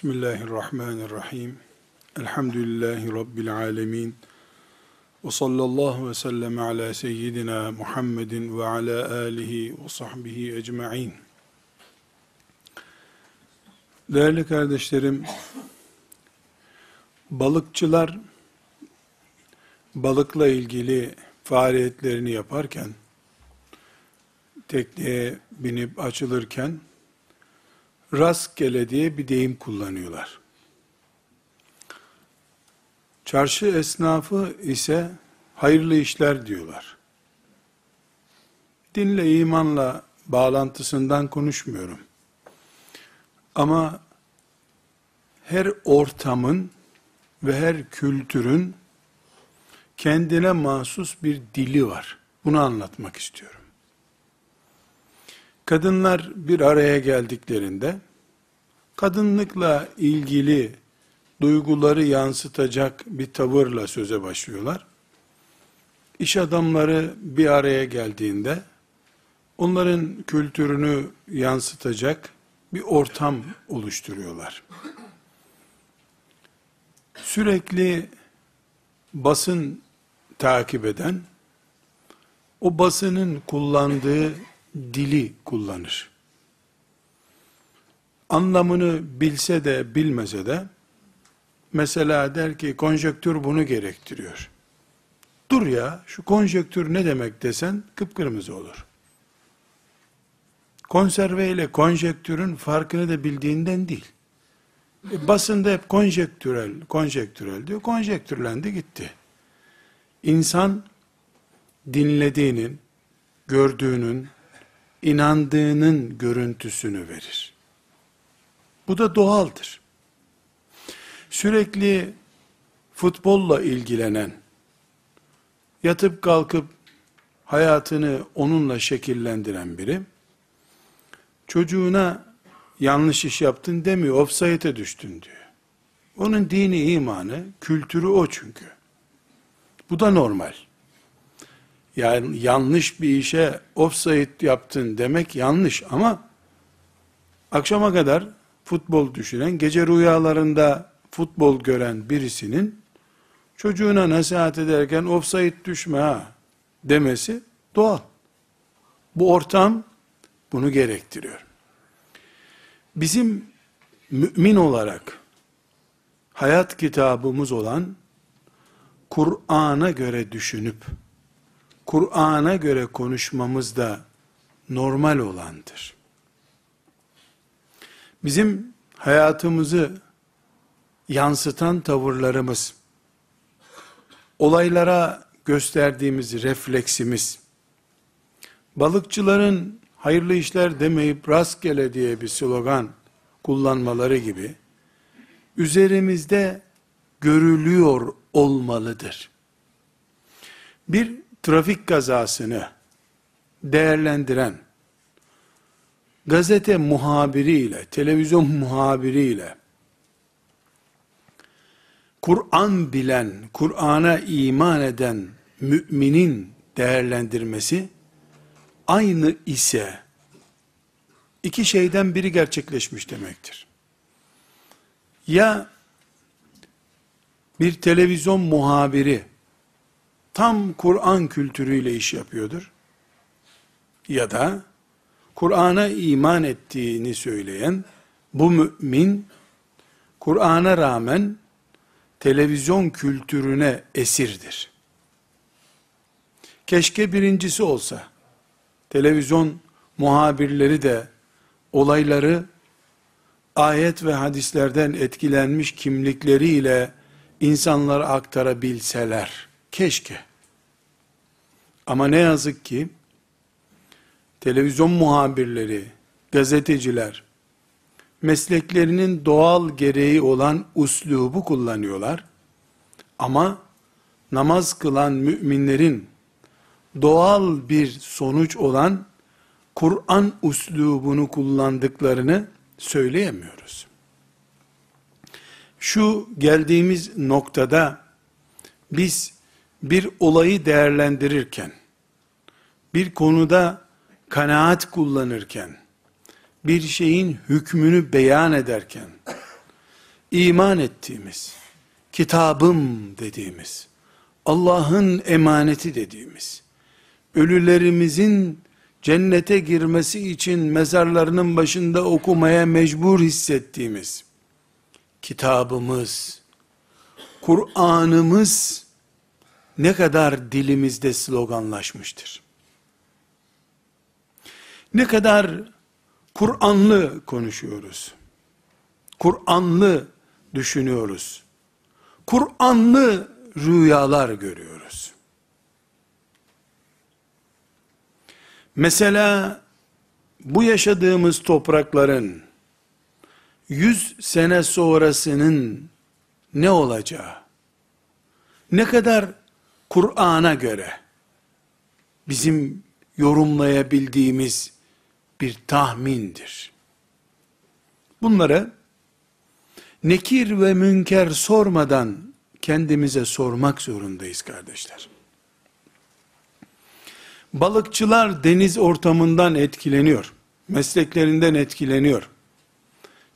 Bismillahirrahmanirrahim. Elhamdülillahi Rabbil alemin. Ve sallallahu ve sellem ala seyyidina Muhammedin ve ala alihi ve sahbihi ecma'in. Değerli kardeşlerim, balıkçılar balıkla ilgili faaliyetlerini yaparken, tekneye binip açılırken, rastgele diye bir deyim kullanıyorlar. Çarşı esnafı ise hayırlı işler diyorlar. Dinle, imanla bağlantısından konuşmuyorum. Ama her ortamın ve her kültürün kendine mahsus bir dili var. Bunu anlatmak istiyorum. Kadınlar bir araya geldiklerinde kadınlıkla ilgili duyguları yansıtacak bir tavırla söze başlıyorlar. İş adamları bir araya geldiğinde onların kültürünü yansıtacak bir ortam oluşturuyorlar. Sürekli basın takip eden, o basının kullandığı dili kullanır. Anlamını bilse de bilmese de, mesela der ki konjektür bunu gerektiriyor. Dur ya, şu konjektür ne demek desen kıpkırmızı olur. Konserve ile konjektürün farkını da bildiğinden değil. E, basında hep konjektürel, konjektürel diyor. Konjektürlendi gitti. İnsan dinlediğinin, gördüğünün, inandığının görüntüsünü verir. Bu da doğaldır. Sürekli futbolla ilgilenen, yatıp kalkıp hayatını onunla şekillendiren biri, çocuğuna yanlış iş yaptın demiyor, offside'e düştün diyor. Onun dini imanı, kültürü o çünkü. Bu da normal yani yanlış bir işe offside yaptın demek yanlış ama akşama kadar futbol düşünen, gece rüyalarında futbol gören birisinin çocuğuna nasihat ederken offside düşme ha demesi doğal. Bu ortam bunu gerektiriyor. Bizim mümin olarak hayat kitabımız olan Kur'an'a göre düşünüp Kur'an'a göre konuşmamız da normal olandır. Bizim hayatımızı yansıtan tavırlarımız, olaylara gösterdiğimiz refleksimiz, balıkçıların hayırlı işler demeyip rastgele diye bir slogan kullanmaları gibi, üzerimizde görülüyor olmalıdır. Bir trafik kazasını değerlendiren gazete muhabiriyle, televizyon muhabiriyle Kur'an bilen, Kur'an'a iman eden müminin değerlendirmesi aynı ise iki şeyden biri gerçekleşmiş demektir. Ya bir televizyon muhabiri tam Kur'an kültürüyle iş yapıyordur. Ya da Kur'an'a iman ettiğini söyleyen bu mümin Kur'an'a rağmen televizyon kültürüne esirdir. Keşke birincisi olsa. Televizyon muhabirleri de olayları ayet ve hadislerden etkilenmiş kimlikleriyle insanlara aktarabilseler. Keşke. Ama ne yazık ki televizyon muhabirleri, gazeteciler mesleklerinin doğal gereği olan uslubu kullanıyorlar. Ama namaz kılan müminlerin doğal bir sonuç olan Kur'an uslubunu kullandıklarını söyleyemiyoruz. Şu geldiğimiz noktada biz bir olayı değerlendirirken, bir konuda kanaat kullanırken, bir şeyin hükmünü beyan ederken, iman ettiğimiz, kitabım dediğimiz, Allah'ın emaneti dediğimiz, ölülerimizin cennete girmesi için mezarlarının başında okumaya mecbur hissettiğimiz kitabımız, Kur'an'ımız ne kadar dilimizde sloganlaşmıştır. Ne kadar Kur'anlı konuşuyoruz. Kur'anlı düşünüyoruz. Kur'anlı rüyalar görüyoruz. Mesela bu yaşadığımız toprakların yüz sene sonrasının ne olacağı, ne kadar Kur'an'a göre bizim yorumlayabildiğimiz bir tahmindir. Bunları nekir ve münker sormadan kendimize sormak zorundayız kardeşler. Balıkçılar deniz ortamından etkileniyor. Mesleklerinden etkileniyor.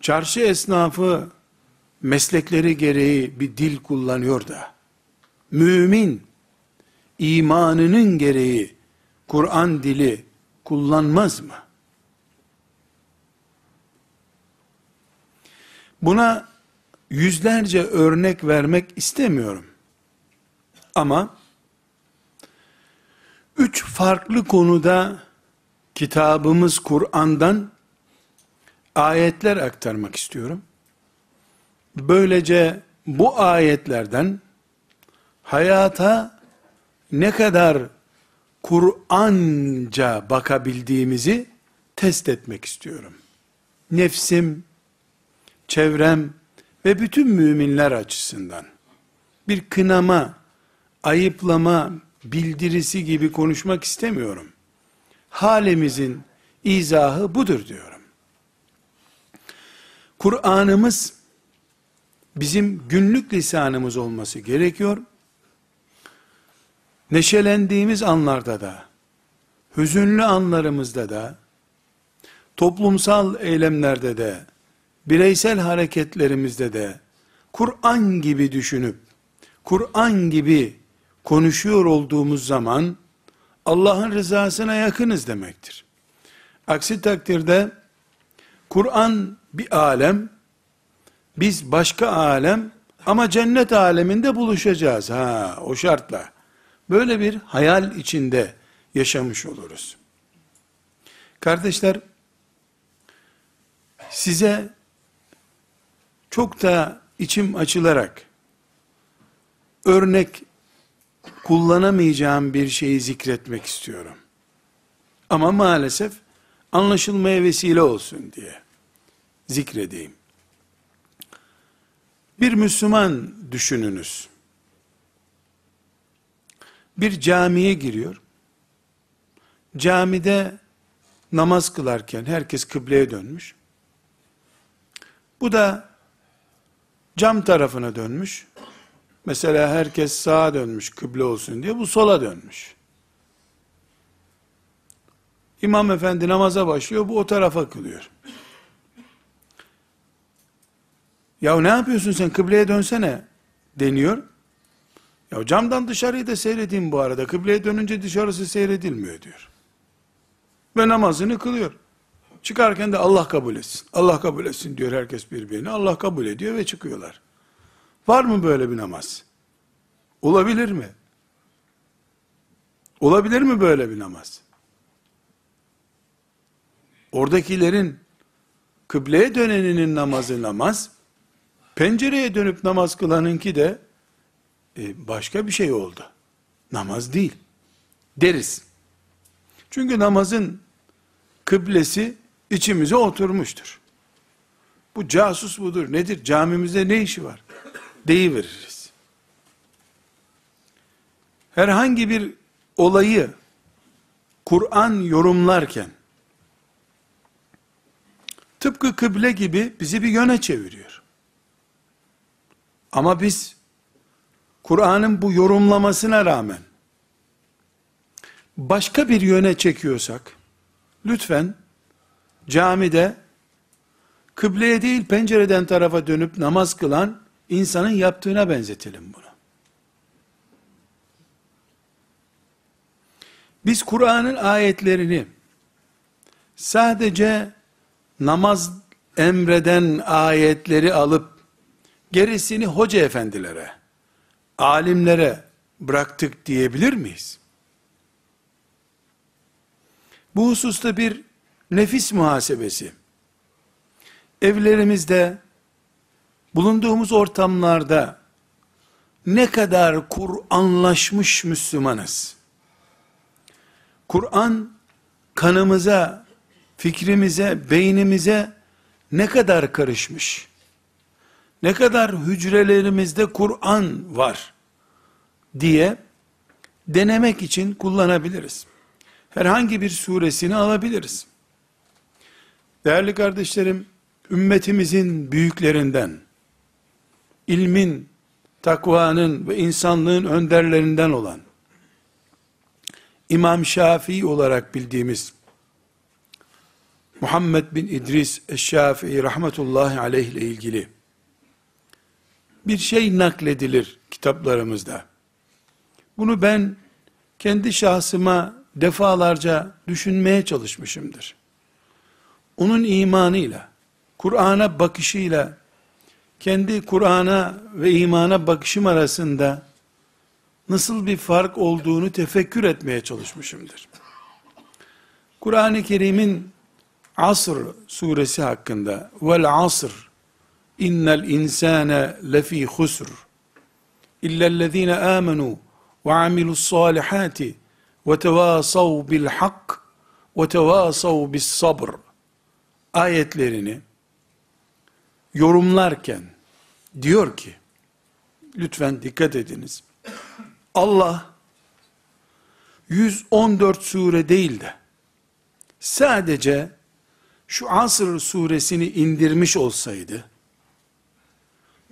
Çarşı esnafı meslekleri gereği bir dil kullanıyor da. Mümin imanının gereği Kur'an dili kullanmaz mı? Buna yüzlerce örnek vermek istemiyorum. Ama üç farklı konuda kitabımız Kur'an'dan ayetler aktarmak istiyorum. Böylece bu ayetlerden hayata ne kadar Kur'anca bakabildiğimizi test etmek istiyorum. Nefsim, çevrem ve bütün müminler açısından bir kınama, ayıplama, bildirisi gibi konuşmak istemiyorum. Halimizin izahı budur diyorum. Kur'an'ımız bizim günlük lisanımız olması gerekiyor. Neşelendiğimiz anlarda da, hüzünlü anlarımızda da, toplumsal eylemlerde de, bireysel hareketlerimizde de, Kur'an gibi düşünüp, Kur'an gibi konuşuyor olduğumuz zaman, Allah'ın rızasına yakınız demektir. Aksi takdirde, Kur'an bir alem, biz başka alem, ama cennet aleminde buluşacağız. Ha, o şartla. Böyle bir hayal içinde yaşamış oluruz. Kardeşler, size çok da içim açılarak örnek kullanamayacağım bir şeyi zikretmek istiyorum. Ama maalesef anlaşılmaya vesile olsun diye zikredeyim. Bir Müslüman düşününüz. Bir camiye giriyor. Camide namaz kılarken herkes kıbleye dönmüş. Bu da cam tarafına dönmüş. Mesela herkes sağa dönmüş kıble olsun diye bu sola dönmüş. İmam efendi namaza başlıyor bu o tarafa kılıyor. Ya ne yapıyorsun sen kıbleye dönsene deniyor. Ya camdan dışarıyı da seyredeyim bu arada. Kıbleye dönünce dışarısı seyredilmiyor diyor. Ve namazını kılıyor. Çıkarken de Allah kabul etsin. Allah kabul etsin diyor herkes birbirine. Allah kabul ediyor ve çıkıyorlar. Var mı böyle bir namaz? Olabilir mi? Olabilir mi böyle bir namaz? Oradakilerin kıbleye döneninin namazı namaz, pencereye dönüp namaz kılanınki de e, başka bir şey oldu. Namaz değil. Deriz. Çünkü namazın kıblesi içimize oturmuştur. Bu casus budur. Nedir? Camimizde ne işi var? Deyiveririz. Herhangi bir olayı Kur'an yorumlarken tıpkı kıble gibi bizi bir yöne çeviriyor. Ama biz Kur'an'ın bu yorumlamasına rağmen başka bir yöne çekiyorsak lütfen camide kıbleye değil pencereden tarafa dönüp namaz kılan insanın yaptığına benzetelim bunu. Biz Kur'an'ın ayetlerini sadece namaz emreden ayetleri alıp gerisini hoca efendilere, alimlere bıraktık diyebilir miyiz? Bu hususta bir nefis muhasebesi. Evlerimizde, bulunduğumuz ortamlarda ne kadar Kur'anlaşmış Müslümanız? Kur'an kanımıza, fikrimize, beynimize ne kadar karışmış? Ne kadar hücrelerimizde Kur'an var diye denemek için kullanabiliriz. Herhangi bir suresini alabiliriz. Değerli kardeşlerim, ümmetimizin büyüklerinden, ilmin, takvanın ve insanlığın önderlerinden olan, İmam Şafii olarak bildiğimiz Muhammed bin İdris Eşşafii rahmetullahi aleyh ile ilgili bir şey nakledilir kitaplarımızda. Bunu ben kendi şahsıma defalarca düşünmeye çalışmışımdır. Onun imanıyla, Kur'an'a bakışıyla, kendi Kur'an'a ve imana bakışım arasında nasıl bir fark olduğunu tefekkür etmeye çalışmışımdır. Kur'an-ı Kerim'in Asr suresi hakkında vel asr innel insane lefi husr illellezine amenu ve amilus salihati ve tevasav bil hak ve tevasav bis sabr ayetlerini yorumlarken diyor ki lütfen dikkat ediniz. Allah 114 sure değil de sadece şu Asr suresini indirmiş olsaydı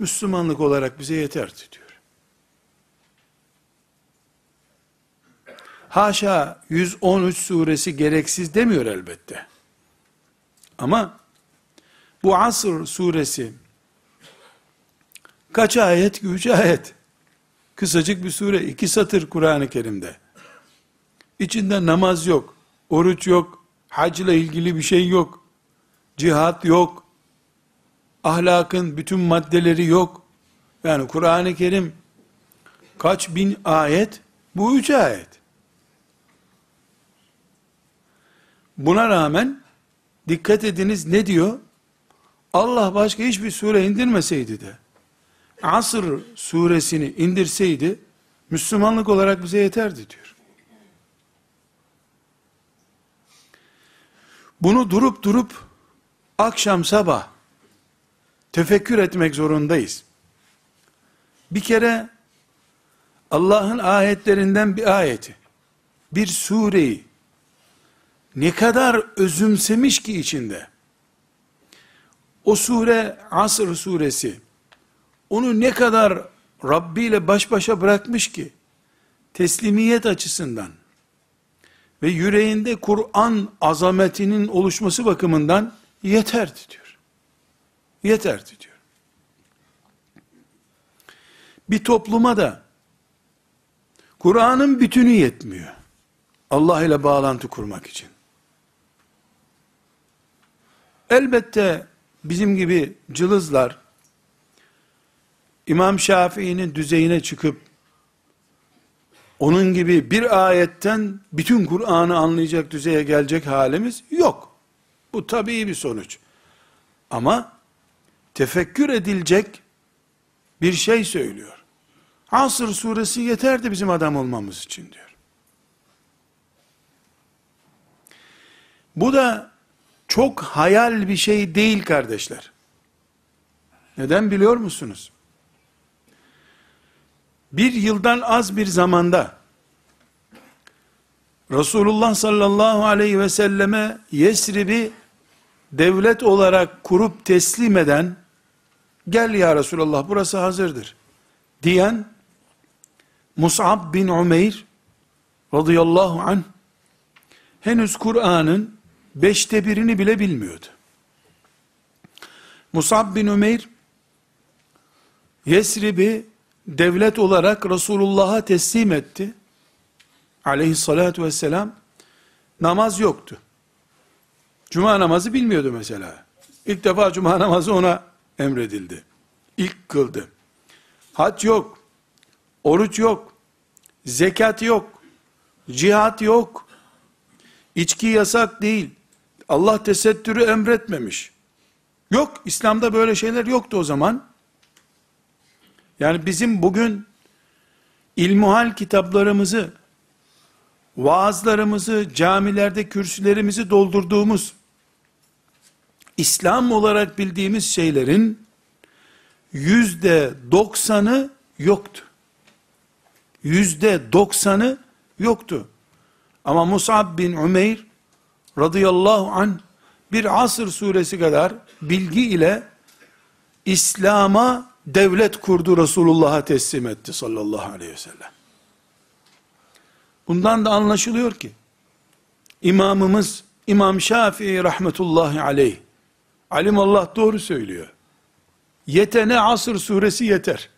Müslümanlık olarak bize yeterdi diyor. Haşa 113 suresi gereksiz demiyor elbette. Ama bu Asr suresi kaç ayet? Üç ayet. Kısacık bir sure, iki satır Kur'an-ı Kerim'de. İçinde namaz yok, oruç yok, hacla ilgili bir şey yok, cihat yok, ahlakın bütün maddeleri yok. Yani Kur'an-ı Kerim kaç bin ayet? Bu üç ayet. Buna rağmen dikkat ediniz ne diyor? Allah başka hiçbir sure indirmeseydi de Asr suresini indirseydi Müslümanlık olarak bize yeterdi diyor. Bunu durup durup akşam sabah tefekkür etmek zorundayız. Bir kere Allah'ın ayetlerinden bir ayeti, bir sureyi ne kadar özümsemiş ki içinde. O sure Asr suresi onu ne kadar Rabbi ile baş başa bırakmış ki teslimiyet açısından ve yüreğinde Kur'an azametinin oluşması bakımından yeterdi diyor. Yeterdi diyor. Bir topluma da Kur'an'ın bütünü yetmiyor. Allah ile bağlantı kurmak için. Elbette bizim gibi cılızlar İmam Şafii'nin düzeyine çıkıp onun gibi bir ayetten bütün Kur'an'ı anlayacak düzeye gelecek halimiz yok. Bu tabii bir sonuç. Ama tefekkür edilecek bir şey söylüyor. Asr suresi yeterdi bizim adam olmamız için diyor. Bu da çok hayal bir şey değil kardeşler. Neden biliyor musunuz? Bir yıldan az bir zamanda Resulullah sallallahu aleyhi ve selleme Yesrib'i devlet olarak kurup teslim eden gel ya Resulallah burası hazırdır diyen Mus'ab bin Umeyr radıyallahu anh henüz Kur'an'ın beşte birini bile bilmiyordu. Musab bin Ümeyr, Yesrib'i devlet olarak Resulullah'a teslim etti. Aleyhissalatu vesselam, namaz yoktu. Cuma namazı bilmiyordu mesela. İlk defa cuma namazı ona emredildi. İlk kıldı. Hac yok. Oruç yok. Zekat yok. Cihat yok. İçki yasak değil. Allah tesettürü emretmemiş. Yok, İslam'da böyle şeyler yoktu o zaman. Yani bizim bugün ilmuhal kitaplarımızı, vaazlarımızı, camilerde kürsülerimizi doldurduğumuz, İslam olarak bildiğimiz şeylerin yüzde doksanı yoktu. Yüzde doksanı yoktu. Ama Musab bin Umeyr radıyallahu an bir asır suresi kadar bilgi ile İslam'a devlet kurdu Resulullah'a teslim etti sallallahu aleyhi ve sellem. Bundan da anlaşılıyor ki imamımız İmam Şafii rahmetullahi aleyh alim Allah doğru söylüyor. Yetene asır suresi yeter.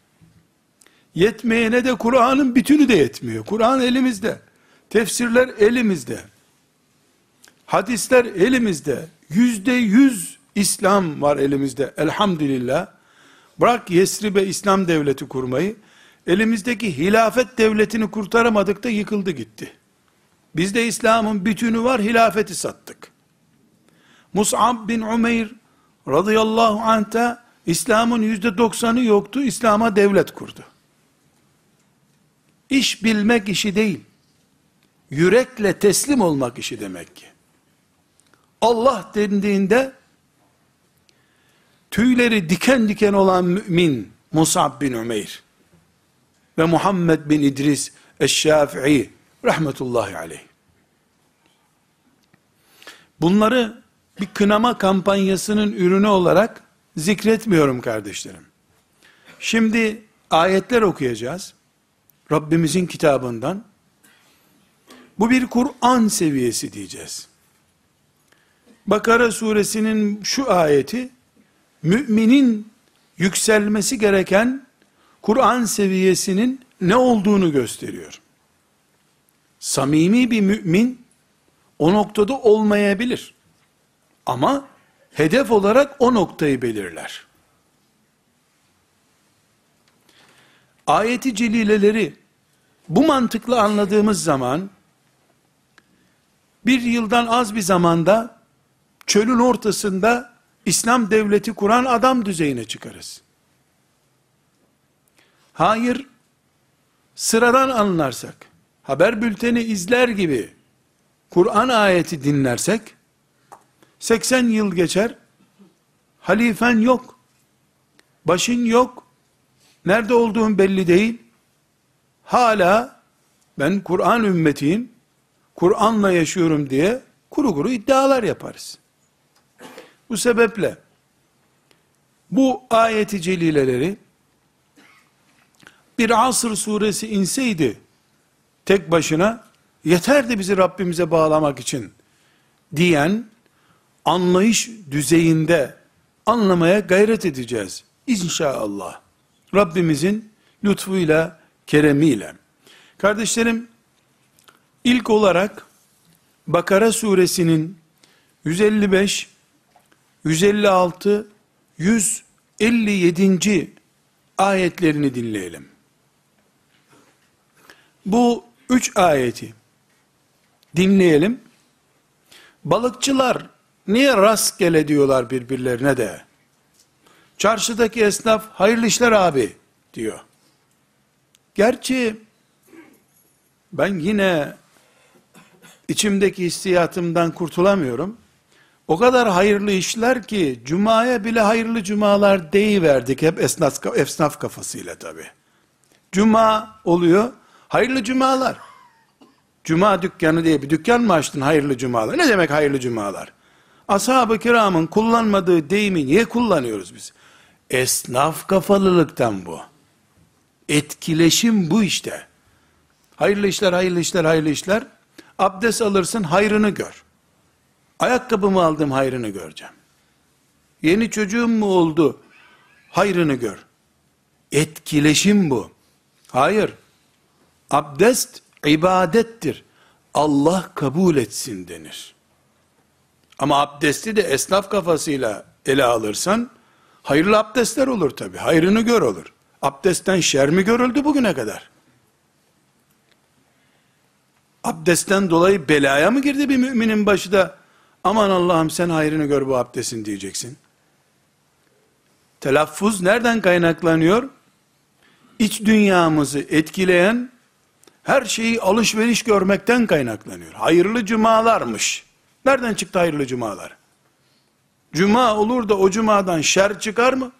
Yetmeyene de Kur'an'ın bütünü de yetmiyor. Kur'an elimizde. Tefsirler elimizde. Hadisler elimizde. Yüzde yüz İslam var elimizde. Elhamdülillah. Bırak Yesrib'e İslam devleti kurmayı. Elimizdeki hilafet devletini kurtaramadık da yıkıldı gitti. Bizde İslam'ın bütünü var, hilafeti sattık. Mus'ab bin Umeyr radıyallahu anh'ta İslam'ın yüzde doksanı yoktu, İslam'a devlet kurdu. İş bilmek işi değil, yürekle teslim olmak işi demek ki. Allah dendiğinde, tüyleri diken diken olan mümin, Musab bin Umeyr ve Muhammed bin İdris Eşşafi'i rahmetullahi aleyh. Bunları bir kınama kampanyasının ürünü olarak zikretmiyorum kardeşlerim. Şimdi ayetler okuyacağız. Rabbimizin kitabından. Bu bir Kur'an seviyesi diyeceğiz. Bakara suresinin şu ayeti, müminin yükselmesi gereken Kur'an seviyesinin ne olduğunu gösteriyor. Samimi bir mümin o noktada olmayabilir. Ama hedef olarak o noktayı belirler. Ayeti celileleri bu mantıkla anladığımız zaman bir yıldan az bir zamanda çölün ortasında İslam devleti kuran adam düzeyine çıkarız. Hayır, sıradan anlarsak, haber bülteni izler gibi Kur'an ayeti dinlersek, 80 yıl geçer, halifen yok, başın yok, nerede olduğun belli değil, hala ben Kur'an ümmetiyim, Kur'an'la yaşıyorum diye kuru kuru iddialar yaparız. Bu sebeple bu ayeti celileleri bir asır suresi inseydi tek başına yeterdi bizi Rabbimize bağlamak için diyen anlayış düzeyinde anlamaya gayret edeceğiz. İnşallah. Rabbimizin lütfuyla, keremiyle. Kardeşlerim, ilk olarak Bakara suresinin 155, 156, 157. ayetlerini dinleyelim. Bu üç ayeti dinleyelim. Balıkçılar niye rastgele diyorlar birbirlerine de? Çarşıdaki esnaf hayırlı işler abi diyor. Gerçi ben yine içimdeki hissiyatımdan kurtulamıyorum. O kadar hayırlı işler ki cumaya bile hayırlı cumalar deyiverdik hep esnaf, esnaf kafasıyla tabi. Cuma oluyor, hayırlı cumalar. Cuma dükkanı diye bir dükkan mı açtın hayırlı cumalar? Ne demek hayırlı cumalar? Ashab-ı kiramın kullanmadığı deyimi niye kullanıyoruz biz? Esnaf kafalılıktan bu. Etkileşim bu işte. Hayırlı işler, hayırlı işler, hayırlı işler. Abdest alırsın, hayrını gör. Ayakkabımı aldım, hayrını göreceğim. Yeni çocuğun mu oldu? Hayrını gör. Etkileşim bu. Hayır. Abdest ibadettir. Allah kabul etsin denir. Ama abdesti de esnaf kafasıyla ele alırsan, hayırlı abdestler olur tabi. Hayrını gör olur. Abdestten şer mi görüldü bugüne kadar? Abdestten dolayı belaya mı girdi bir müminin başı da, aman Allah'ım sen hayrını gör bu abdestin diyeceksin. Telaffuz nereden kaynaklanıyor? İç dünyamızı etkileyen her şeyi alışveriş görmekten kaynaklanıyor. Hayırlı cumalarmış. Nereden çıktı hayırlı cumalar? Cuma olur da o cumadan şer çıkar mı?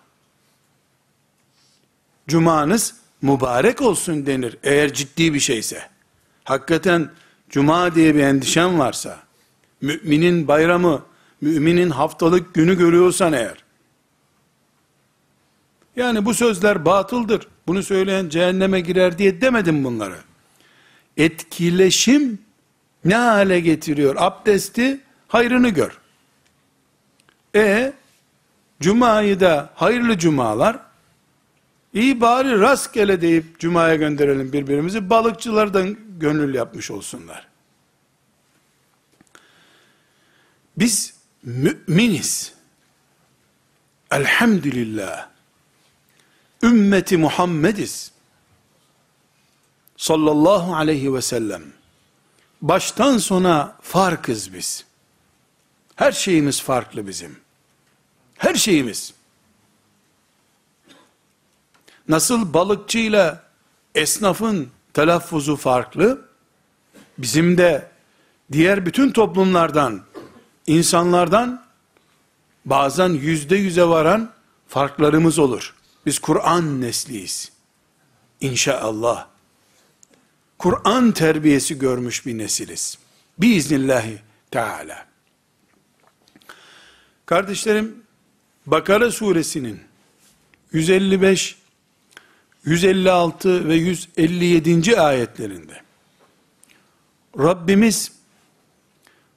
Cumanız mübarek olsun denir eğer ciddi bir şeyse. Hakikaten cuma diye bir endişen varsa, müminin bayramı, müminin haftalık günü görüyorsan eğer, yani bu sözler batıldır, bunu söyleyen cehenneme girer diye demedim bunları. Etkileşim ne hale getiriyor? Abdesti hayrını gör. E Cuma'yı da hayırlı cumalar iyi bari rastgele deyip Cuma'ya gönderelim birbirimizi balıkçılardan gönül yapmış olsunlar. Biz müminiz. Elhamdülillah. Ümmeti Muhammediz. Sallallahu aleyhi ve sellem. Baştan sona farkız biz. Her şeyimiz farklı bizim. Her şeyimiz. Nasıl balıkçıyla esnafın telaffuzu farklı, bizim de diğer bütün toplumlardan, insanlardan bazen yüzde yüze varan farklarımız olur. Biz Kur'an nesliyiz. İnşallah. Kur'an terbiyesi görmüş bir nesiliz. Biiznillahü Teala. Kardeşlerim, Bakara suresinin 155, 156 ve 157. ayetlerinde Rabbimiz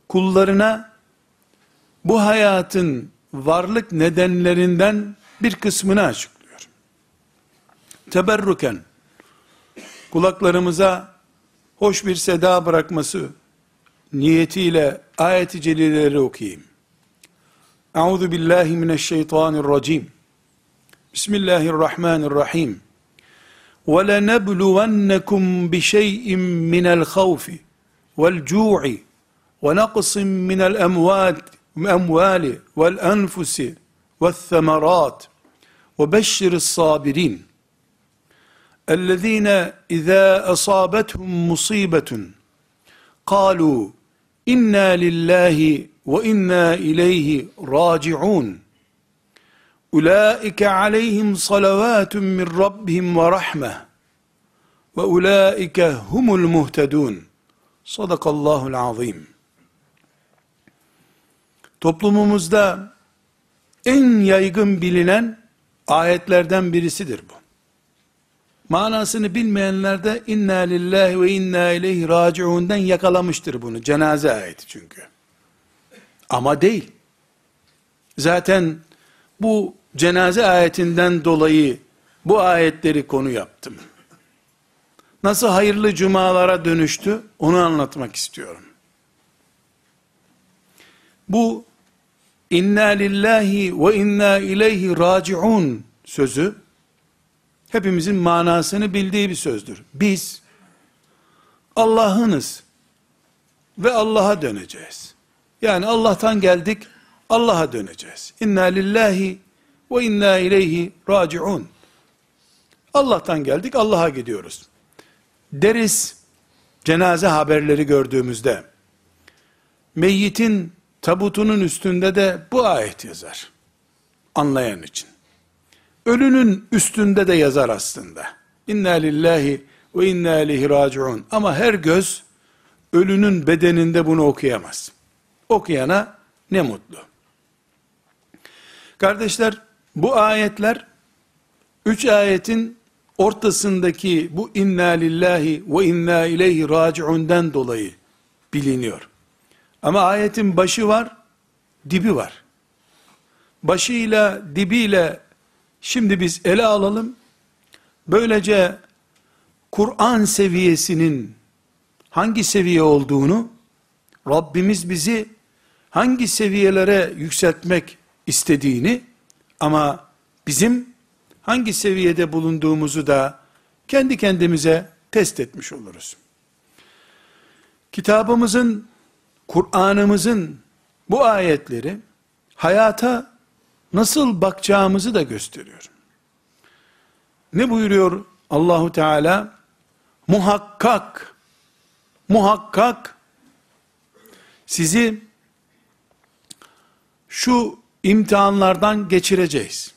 kullarına bu hayatın varlık nedenlerinden bir kısmını açıklıyor. Teberruken kulaklarımıza hoş bir seda bırakması niyetiyle ayet-i celileleri okuyayım. Euzu billahi mineşşeytanirracim. Bismillahirrahmanirrahim. Ve lenebluvennekum bi şey'in minel havfi vel cu'i ve naqsin minel emvali emvali vel enfusi ve's semarat ve beşşiris sabirin. الذين إذا أصابتهم مصيبة قالوا إنا لله وإنا إليه راجعون أولئك عليهم صلوات من ربهم ورحمة وأولئك هم المهتدون صدق الله العظيم Toplumumuzda en yaygın bilinen ayetlerden birisidir bu. Manasını bilmeyenler de inna lillahi ve inna ileyhi raciun'dan yakalamıştır bunu. Cenaze ayeti çünkü. Ama değil. Zaten bu cenaze ayetinden dolayı bu ayetleri konu yaptım. Nasıl hayırlı cumalara dönüştü onu anlatmak istiyorum. Bu inna lillahi ve inna ileyhi raciun sözü hepimizin manasını bildiği bir sözdür. Biz Allah'ınız ve Allah'a döneceğiz. Yani Allah'tan geldik, Allah'a döneceğiz. İnna lillahi ve inna ileyhi raciun. Allah'tan geldik, Allah'a gidiyoruz. Deriz, cenaze haberleri gördüğümüzde, meyyitin tabutunun üstünde de bu ayet yazar. Anlayan için. Ölünün üstünde de yazar aslında. İnna lillahi ve inna ileyhi raciun. Ama her göz ölünün bedeninde bunu okuyamaz. Okuyana ne mutlu. Kardeşler bu ayetler üç ayetin ortasındaki bu inna lillahi ve inna ileyhi raciun'den dolayı biliniyor. Ama ayetin başı var, dibi var. başıyla dibiyle şimdi biz ele alalım. Böylece Kur'an seviyesinin hangi seviye olduğunu Rabbimiz bizi hangi seviyelere yükseltmek istediğini ama bizim hangi seviyede bulunduğumuzu da kendi kendimize test etmiş oluruz. Kitabımızın, Kur'an'ımızın bu ayetleri hayata nasıl bakacağımızı da gösteriyor. Ne buyuruyor Allahu Teala? Muhakkak, muhakkak sizi şu imtihanlardan geçireceğiz.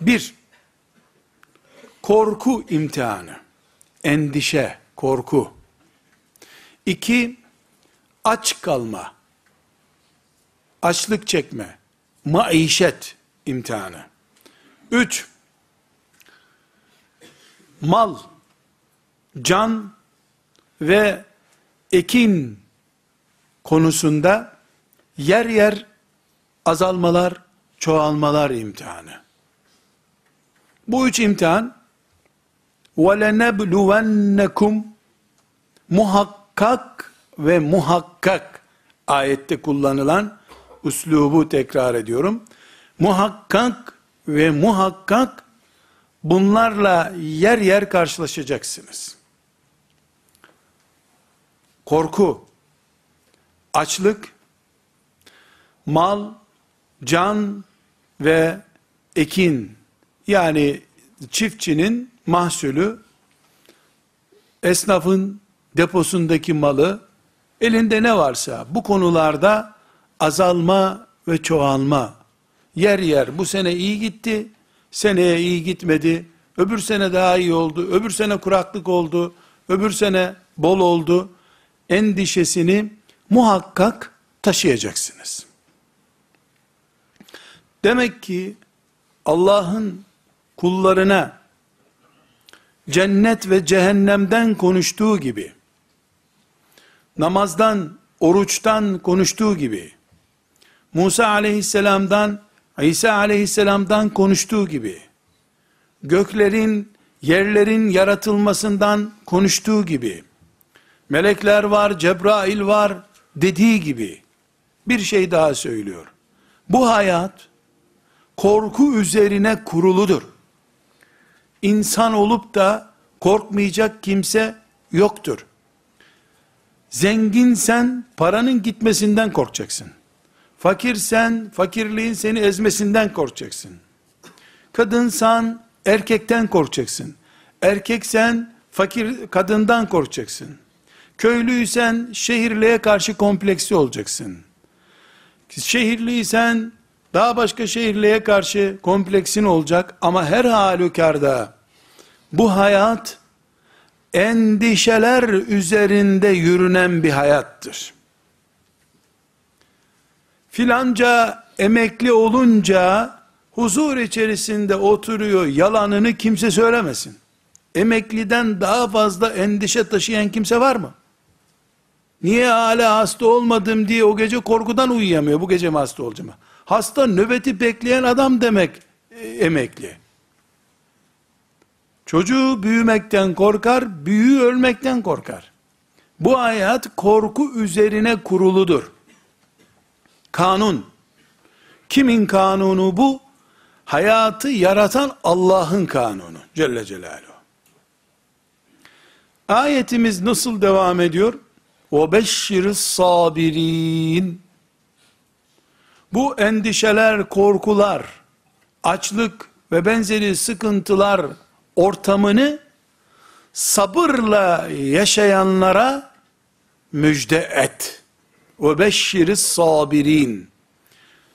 Bir, korku imtihanı, endişe, korku. İki, aç kalma, açlık çekme, maişet imtihanı. Üç, mal, can ve ekin konusunda yer yer azalmalar, çoğalmalar imtihanı. Bu üç imtihan وَلَنَبْلُوَنَّكُمْ muhakkak ve muhakkak ayette kullanılan üslubu tekrar ediyorum. Muhakkak ve muhakkak bunlarla yer yer karşılaşacaksınız. Korku, açlık, mal, can ve ekin yani çiftçinin mahsulü esnafın deposundaki malı elinde ne varsa bu konularda azalma ve çoğalma. Yer yer bu sene iyi gitti seneye iyi gitmedi. Öbür sene daha iyi oldu öbür sene kuraklık oldu öbür sene bol oldu. Endişesini muhakkak taşıyacaksınız. Demek ki Allah'ın kullarına cennet ve cehennemden konuştuğu gibi, namazdan, oruçtan konuştuğu gibi, Musa aleyhisselamdan, İsa aleyhisselamdan konuştuğu gibi, göklerin, yerlerin yaratılmasından konuştuğu gibi, melekler var, Cebrail var dediği gibi, bir şey daha söylüyor. Bu hayat, korku üzerine kuruludur. İnsan olup da korkmayacak kimse yoktur. Zenginsen paranın gitmesinden korkacaksın. Fakirsen fakirliğin seni ezmesinden korkacaksın. Kadınsan erkekten korkacaksın. Erkeksen fakir kadından korkacaksın. Köylüysen şehirliğe karşı kompleksi olacaksın. Şehirliysen daha başka şehirliğe karşı kompleksin olacak ama her halükarda bu hayat endişeler üzerinde yürünen bir hayattır. Filanca emekli olunca huzur içerisinde oturuyor yalanını kimse söylemesin. Emekliden daha fazla endişe taşıyan kimse var mı? Niye hala hasta olmadım diye o gece korkudan uyuyamıyor. Bu gece mi hasta olacağım? Hasta nöbeti bekleyen adam demek e, emekli. Çocuğu büyümekten korkar, büyüğü ölmekten korkar. Bu hayat korku üzerine kuruludur. Kanun. Kimin kanunu bu? Hayatı yaratan Allah'ın kanunu. Celle Celaluhu. Ayetimiz nasıl devam ediyor? Beşşiriz sabirin. Bu endişeler, korkular, açlık ve benzeri sıkıntılar ortamını sabırla yaşayanlara müjde et. Ve beşşiriz sabirin.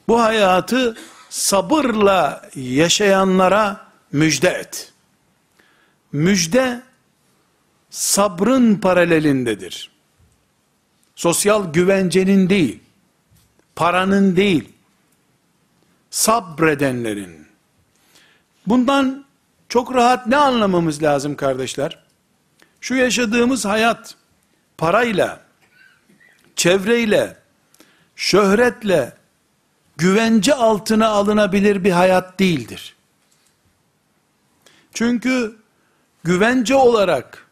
Bu hayatı sabırla yaşayanlara müjde et. Müjde sabrın paralelindedir. Sosyal güvencenin değil, paranın değil, sabredenlerin. Bundan çok rahat ne anlamamız lazım kardeşler? Şu yaşadığımız hayat, parayla, çevreyle, şöhretle, güvence altına alınabilir bir hayat değildir. Çünkü güvence olarak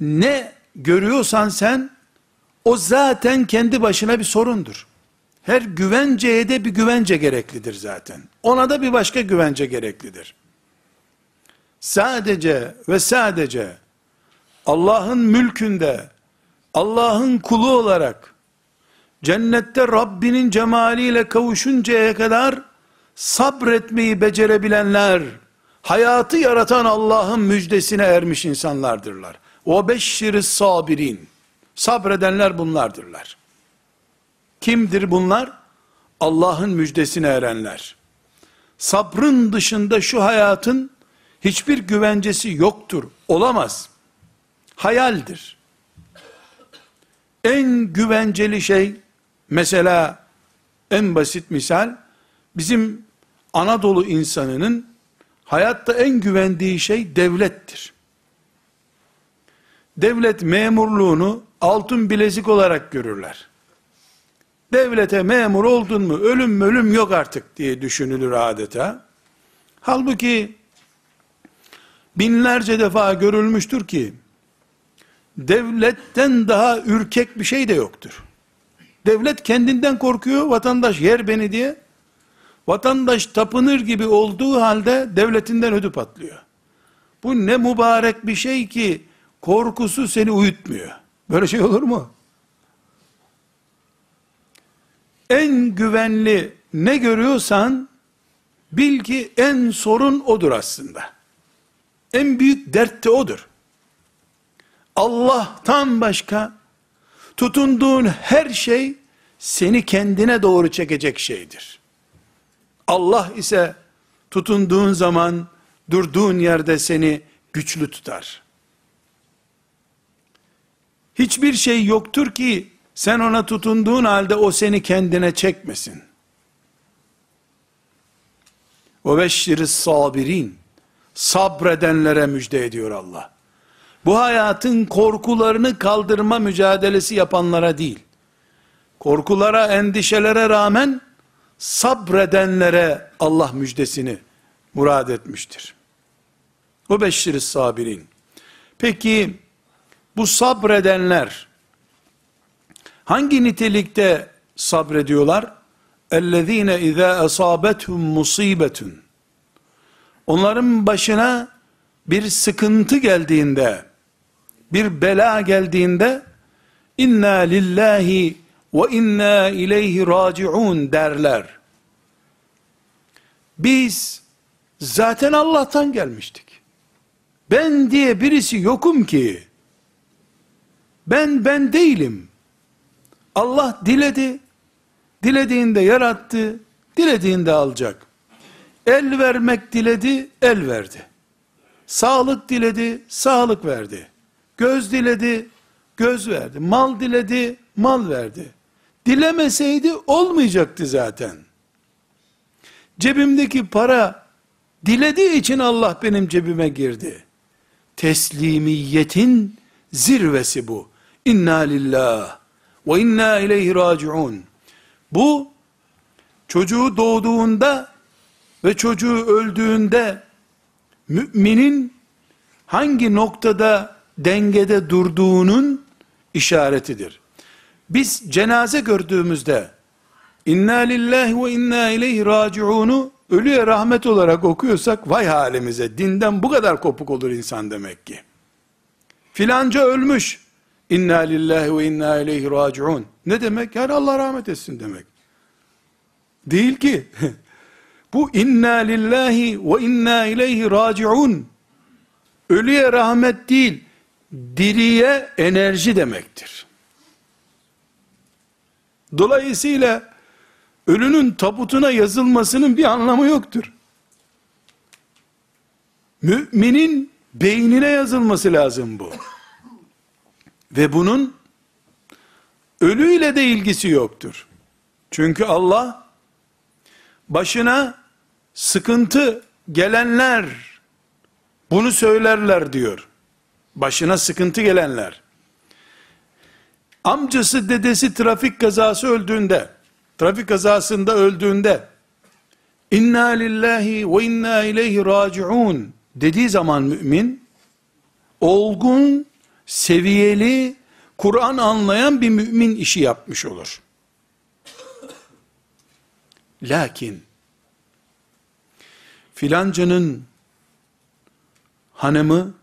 ne görüyorsan sen o zaten kendi başına bir sorundur. Her güvenceye de bir güvence gereklidir zaten. Ona da bir başka güvence gereklidir. Sadece ve sadece Allah'ın mülkünde Allah'ın kulu olarak cennette Rabbinin cemaliyle kavuşuncaya kadar sabretmeyi becerebilenler hayatı yaratan Allah'ın müjdesine ermiş insanlardırlar. O beşşiri sabirin. Sabredenler bunlardırlar. Kimdir bunlar? Allah'ın müjdesine erenler. Sabrın dışında şu hayatın hiçbir güvencesi yoktur. Olamaz. Hayaldir. En güvenceli şey, mesela en basit misal, bizim Anadolu insanının hayatta en güvendiği şey devlettir. Devlet memurluğunu altın bilezik olarak görürler. Devlete memur oldun mu ölüm ölüm yok artık diye düşünülür adeta. Halbuki binlerce defa görülmüştür ki devletten daha ürkek bir şey de yoktur. Devlet kendinden korkuyor vatandaş yer beni diye. Vatandaş tapınır gibi olduğu halde devletinden ödü patlıyor. Bu ne mübarek bir şey ki korkusu seni uyutmuyor. Böyle şey olur mu? En güvenli ne görüyorsan bil ki en sorun odur aslında. En büyük dert de odur. Allah'tan başka tutunduğun her şey seni kendine doğru çekecek şeydir. Allah ise tutunduğun zaman durduğun yerde seni güçlü tutar. Hiçbir şey yoktur ki sen ona tutunduğun halde o seni kendine çekmesin. O beşşiri sabirin sabredenlere müjde ediyor Allah. Bu hayatın korkularını kaldırma mücadelesi yapanlara değil, korkulara, endişelere rağmen sabredenlere Allah müjdesini murad etmiştir. O beşşiri sabirin. Peki, bu sabredenler, hangi nitelikte sabrediyorlar? اَلَّذ۪ينَ اِذَا أَصَابَتْهُمْ مُصِيبَةٌ Onların başına bir sıkıntı geldiğinde, bir bela geldiğinde, inna lillahi ve inna ileyhi raciun derler. Biz zaten Allah'tan gelmiştik. Ben diye birisi yokum ki. Ben ben değilim. Allah diledi, dilediğinde yarattı, dilediğinde alacak. El vermek diledi, el verdi. Sağlık diledi, sağlık verdi. Göz diledi, göz verdi. Mal diledi, mal verdi. Dilemeseydi olmayacaktı zaten. Cebimdeki para dilediği için Allah benim cebime girdi. Teslimiyetin zirvesi bu. İnna lillah ve inna ileyhi raciun. Bu çocuğu doğduğunda ve çocuğu öldüğünde müminin hangi noktada dengede durduğunun işaretidir. Biz cenaze gördüğümüzde inna lillahi ve inna ileyhi raciunu ölüye rahmet olarak okuyorsak vay halimize dinden bu kadar kopuk olur insan demek ki. Filanca ölmüş. İnna lillahi ve inna ileyhi raciun. Ne demek? Yani Allah rahmet etsin demek. Değil ki. Bu inna lillahi ve inna ileyhi raciun. Ölüye rahmet değil, diriye enerji demektir. Dolayısıyla ölünün tabutuna yazılmasının bir anlamı yoktur. Müminin beynine yazılması lazım bu. Ve bunun ölüyle de ilgisi yoktur. Çünkü Allah başına sıkıntı gelenler bunu söylerler diyor. Başına sıkıntı gelenler. Amcası dedesi trafik kazası öldüğünde trafik kazasında öldüğünde inna lillahi ve inna ileyhi raciun dediği zaman mümin olgun, seviyeli, Kur'an anlayan bir mümin işi yapmış olur. Lakin filancının hanımı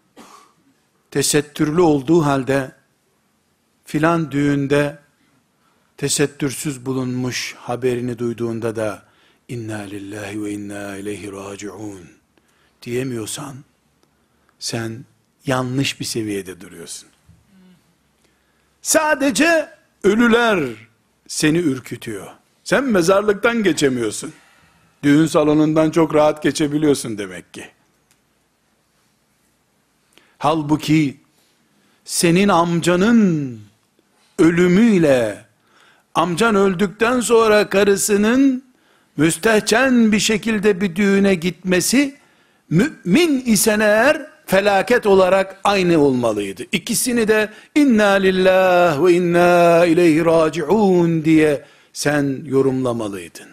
tesettürlü olduğu halde filan düğünde tesettürsüz bulunmuş haberini duyduğunda da inna lillahi ve inna ileyhi raciun diyemiyorsan sen yanlış bir seviyede duruyorsun. Sadece ölüler seni ürkütüyor. Sen mezarlıktan geçemiyorsun. Düğün salonundan çok rahat geçebiliyorsun demek ki. Halbuki senin amcanın ölümüyle amcan öldükten sonra karısının müstehcen bir şekilde bir düğüne gitmesi mümin isen eğer felaket olarak aynı olmalıydı. İkisini de inna lillah ve inna ileyhi raciun diye sen yorumlamalıydın.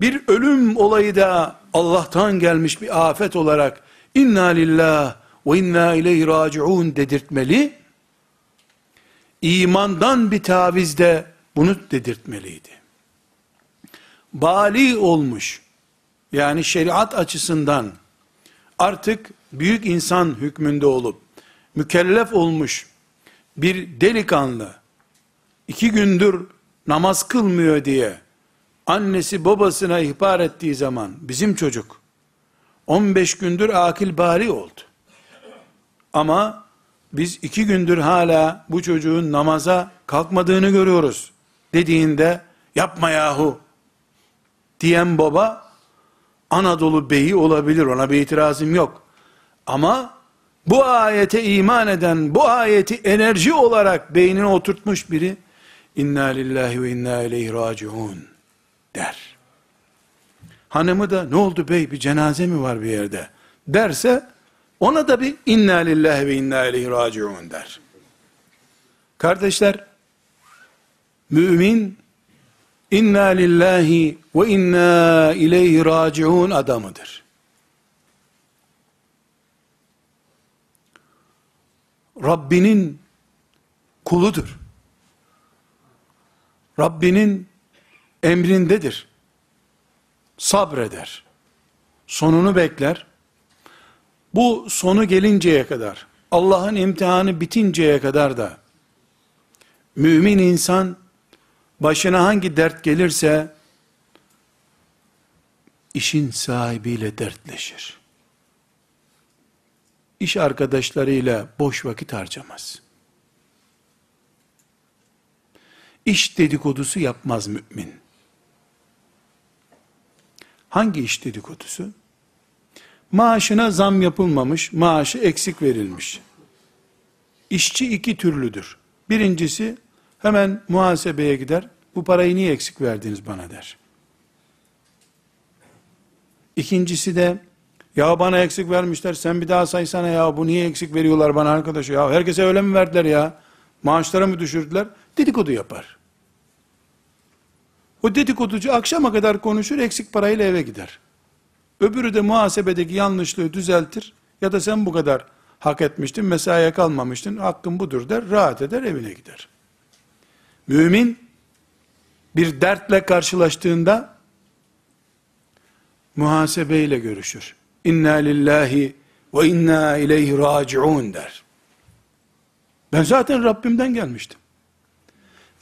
Bir ölüm olayı da Allah'tan gelmiş bir afet olarak inna lillah ve inna ileyhi raciun dedirtmeli. İmandan bir tavizde bunu dedirtmeliydi. Bali olmuş, yani şeriat açısından artık büyük insan hükmünde olup, mükellef olmuş bir delikanlı, iki gündür namaz kılmıyor diye, annesi babasına ihbar ettiği zaman, bizim çocuk, 15 gündür akil bari oldu. Ama biz iki gündür hala bu çocuğun namaza kalkmadığını görüyoruz dediğinde yapma yahu diyen baba Anadolu beyi olabilir ona bir itirazım yok. Ama bu ayete iman eden, bu ayeti enerji olarak beynine oturtmuş biri inna lillahi ve inna ileyhi raciun der. Hanımı da ne oldu bey bir cenaze mi var bir yerde derse ona da bir inna lillahi ve inna ileyhi raciun der. Kardeşler, mümin inna lillahi ve inna ileyhi raciun adamıdır. Rabbinin kuludur. Rabbinin emrindedir. Sabreder. Sonunu bekler. Bu sonu gelinceye kadar, Allah'ın imtihanı bitinceye kadar da, mümin insan, başına hangi dert gelirse, işin sahibiyle dertleşir. İş arkadaşlarıyla boş vakit harcamaz. İş dedikodusu yapmaz mümin. Hangi iş dedikodusu? Maaşına zam yapılmamış, maaşı eksik verilmiş. İşçi iki türlüdür. Birincisi hemen muhasebeye gider, bu parayı niye eksik verdiniz bana der. İkincisi de, ya bana eksik vermişler, sen bir daha saysana ya, bu niye eksik veriyorlar bana arkadaş, ya herkese öyle mi verdiler ya, maaşları mı düşürdüler, dedikodu yapar. O dedikoducu akşama kadar konuşur, eksik parayla eve gider. Öbürü de muhasebedeki yanlışlığı düzeltir. Ya da sen bu kadar hak etmiştin, mesaiye kalmamıştın, hakkın budur der, rahat eder, evine gider. Mümin, bir dertle karşılaştığında, muhasebeyle görüşür. İnna lillahi ve inna ileyhi raciun der. Ben zaten Rabbimden gelmiştim.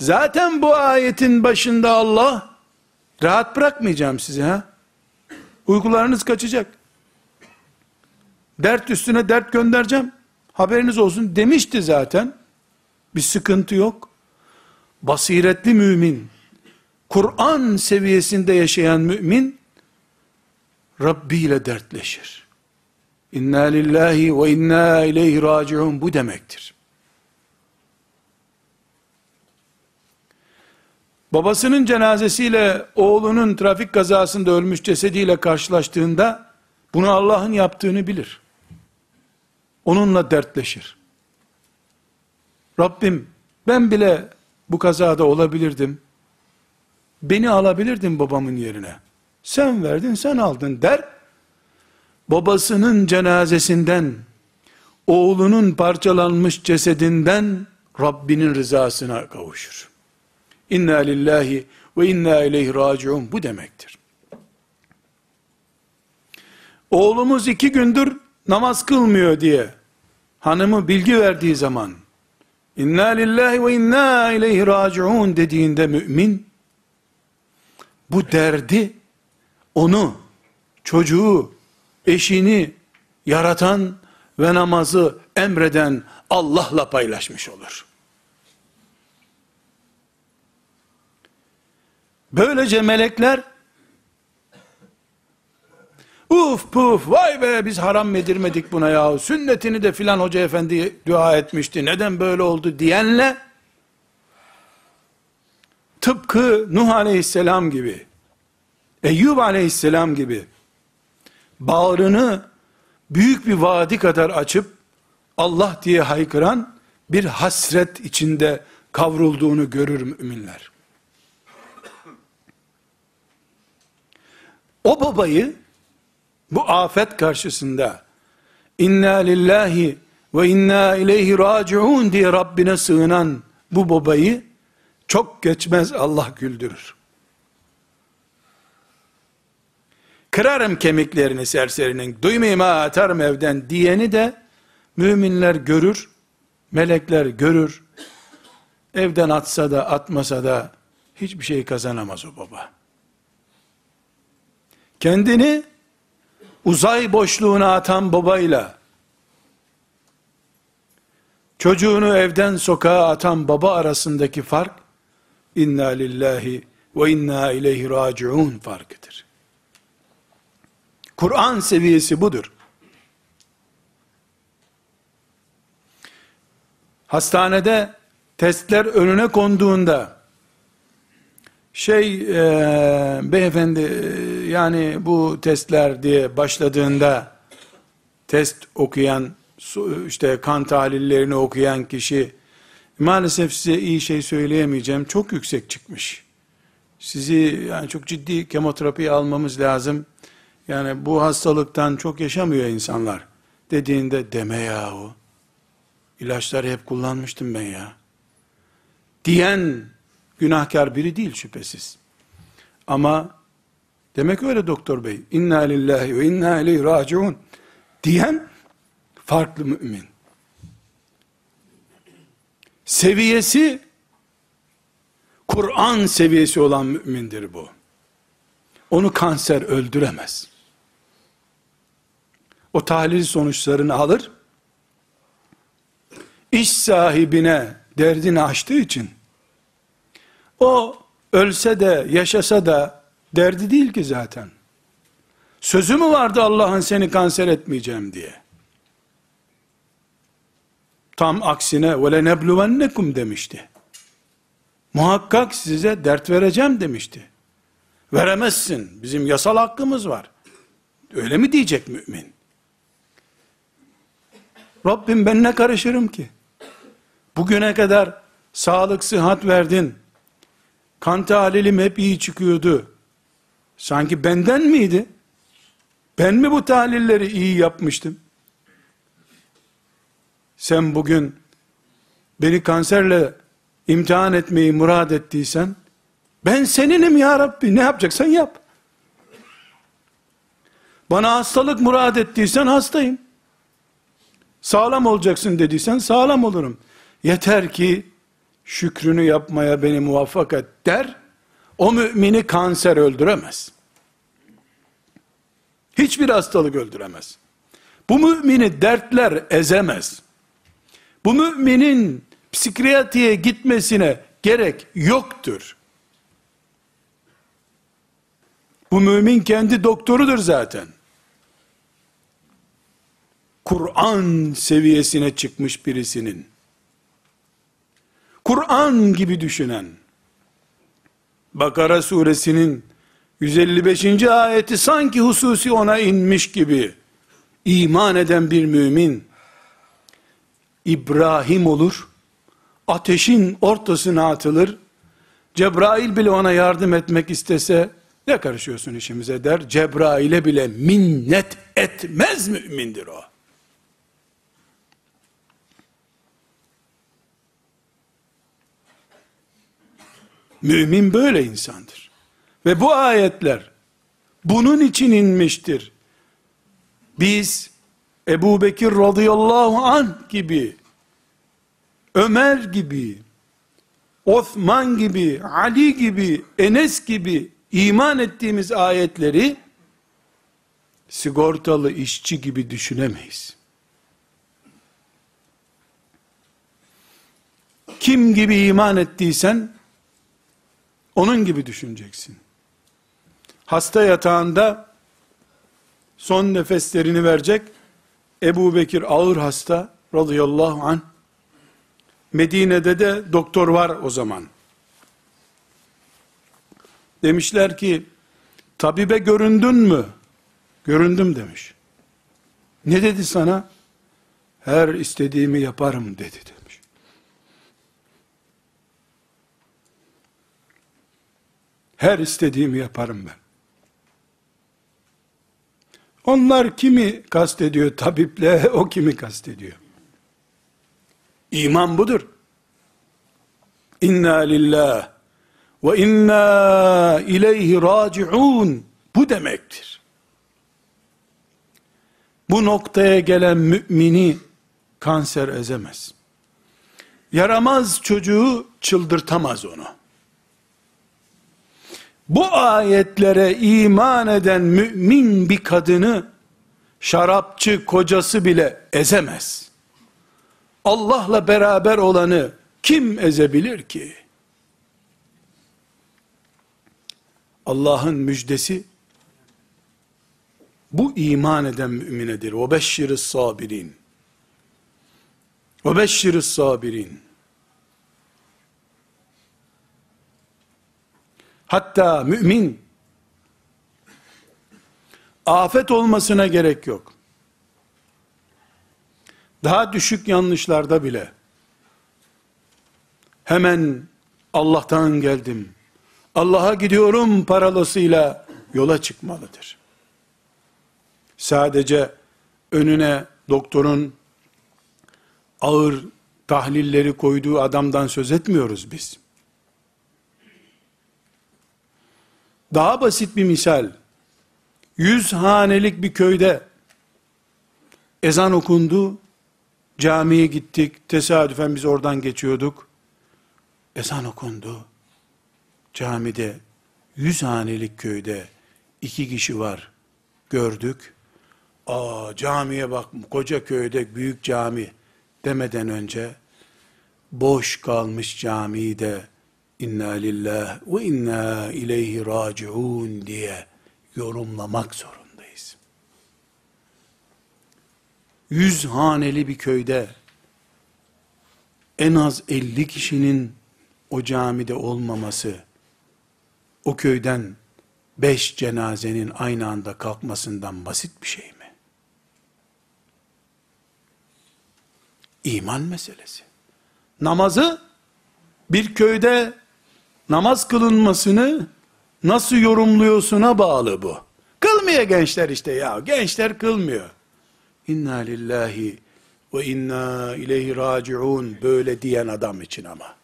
Zaten bu ayetin başında Allah, rahat bırakmayacağım sizi ha. Uykularınız kaçacak. Dert üstüne dert göndereceğim. Haberiniz olsun demişti zaten. Bir sıkıntı yok. Basiretli mümin, Kur'an seviyesinde yaşayan mümin, Rabbi ile dertleşir. İnna lillahi ve inna ileyhi raciun bu demektir. Babasının cenazesiyle oğlunun trafik kazasında ölmüş cesediyle karşılaştığında bunu Allah'ın yaptığını bilir. Onunla dertleşir. Rabbim ben bile bu kazada olabilirdim. Beni alabilirdin babamın yerine. Sen verdin, sen aldın der. Babasının cenazesinden, oğlunun parçalanmış cesedinden Rabbinin rızasına kavuşur. İnna lillahi ve inna ileyhi raciun bu demektir. Oğlumuz iki gündür namaz kılmıyor diye hanımı bilgi verdiği zaman inna lillahi ve inna ileyhi raciun dediğinde mümin bu derdi onu, çocuğu, eşini yaratan ve namazı emreden Allah'la paylaşmış olur. Böylece melekler uf puf vay be biz haram yedirmedik buna ya. Sünnetini de filan hoca efendi dua etmişti. Neden böyle oldu? diyenle tıpkı Nuh aleyhisselam gibi Eyyub aleyhisselam gibi bağrını büyük bir vadi kadar açıp Allah diye haykıran bir hasret içinde kavrulduğunu görür müminler. O babayı bu afet karşısında inna lillahi ve inna ileyhi raciun diye Rabbine sığınan bu babayı çok geçmez Allah güldürür. Kırarım kemiklerini serserinin, duymayayım ha atarım evden diyeni de müminler görür, melekler görür. Evden atsa da atmasa da hiçbir şey kazanamaz o baba. Kendini uzay boşluğuna atan babayla çocuğunu evden sokağa atan baba arasındaki fark inna lillahi ve inna ileyhi raciun farkıdır. Kur'an seviyesi budur. Hastanede testler önüne konduğunda şey e, beyefendi yani bu testler diye başladığında test okuyan işte kan tahlillerini okuyan kişi maalesef size iyi şey söyleyemeyeceğim çok yüksek çıkmış. Sizi yani çok ciddi kemoterapi almamız lazım. Yani bu hastalıktan çok yaşamıyor insanlar. Dediğinde deme yahu ilaçları hep kullanmıştım ben ya. Diyen günahkar biri değil şüphesiz. Ama demek öyle doktor bey. İnna lillahi ve inna ileyhi raciun diyen farklı mümin. Seviyesi Kur'an seviyesi olan mümindir bu. Onu kanser öldüremez. O tahlil sonuçlarını alır. İş sahibine derdini açtığı için o ölse de yaşasa da derdi değil ki zaten. Sözü mü vardı Allah'ın seni kanser etmeyeceğim diye. Tam aksine vele nebluvennekum demişti. Muhakkak size dert vereceğim demişti. Veremezsin. Bizim yasal hakkımız var. Öyle mi diyecek mümin? Rabbim ben ne karışırım ki? Bugüne kadar sağlık, sıhhat verdin. Kan tahlilim hep iyi çıkıyordu. Sanki benden miydi? Ben mi bu tahlilleri iyi yapmıştım? Sen bugün beni kanserle imtihan etmeyi murad ettiysen, ben seninim ya Rabbi, ne yapacaksan yap. Bana hastalık murad ettiysen hastayım. Sağlam olacaksın dediysen sağlam olurum. Yeter ki şükrünü yapmaya beni muvaffak et der, o mümini kanser öldüremez. Hiçbir hastalık öldüremez. Bu mümini dertler ezemez. Bu müminin psikiyatriye gitmesine gerek yoktur. Bu mümin kendi doktorudur zaten. Kur'an seviyesine çıkmış birisinin Kur'an gibi düşünen, Bakara suresinin 155. ayeti sanki hususi ona inmiş gibi iman eden bir mümin İbrahim olur, ateşin ortasına atılır. Cebrail bile ona yardım etmek istese ne karışıyorsun işimize der. Cebrail'e bile minnet etmez mümindir o. Mümin böyle insandır. Ve bu ayetler bunun için inmiştir. Biz Ebu Bekir radıyallahu anh gibi, Ömer gibi, Osman gibi, Ali gibi, Enes gibi iman ettiğimiz ayetleri sigortalı işçi gibi düşünemeyiz. Kim gibi iman ettiysen onun gibi düşüneceksin. Hasta yatağında son nefeslerini verecek. Ebu Bekir ağır hasta radıyallahu anh. Medine'de de doktor var o zaman. Demişler ki, tabibe göründün mü? Göründüm demiş. Ne dedi sana? Her istediğimi yaparım dedi demiş. Her istediğimi yaparım ben. Onlar kimi kastediyor tabiple, o kimi kastediyor. İman budur. İnna lillah ve inna ileyhi raciun. Bu demektir. Bu noktaya gelen mümini kanser ezemez. Yaramaz çocuğu çıldırtamaz onu. Bu ayetlere iman eden mümin bir kadını şarapçı kocası bile ezemez. Allah'la beraber olanı kim ezebilir ki? Allah'ın müjdesi bu iman eden müminedir. O beşşiriz sabirin. O beşşiriz sabirin. Hatta mümin afet olmasına gerek yok. Daha düşük yanlışlarda bile hemen Allah'tan geldim. Allah'a gidiyorum paralasıyla yola çıkmalıdır. Sadece önüne doktorun ağır tahlilleri koyduğu adamdan söz etmiyoruz biz. Daha basit bir misal. Yüz hanelik bir köyde ezan okundu, camiye gittik, tesadüfen biz oradan geçiyorduk. Ezan okundu. Camide, yüz hanelik köyde iki kişi var. Gördük. Aa camiye bak, koca köyde büyük cami demeden önce, boş kalmış camiyi de inna lillah ve inna ileyhi raciun diye yorumlamak zorundayız. Yüz haneli bir köyde en az elli kişinin o camide olmaması, o köyden beş cenazenin aynı anda kalkmasından basit bir şey mi? İman meselesi. Namazı bir köyde namaz kılınmasını nasıl yorumluyorsuna bağlı bu. Kılmıyor gençler işte ya. Gençler kılmıyor. İnna lillahi ve inna ileyhi raciun böyle diyen adam için ama.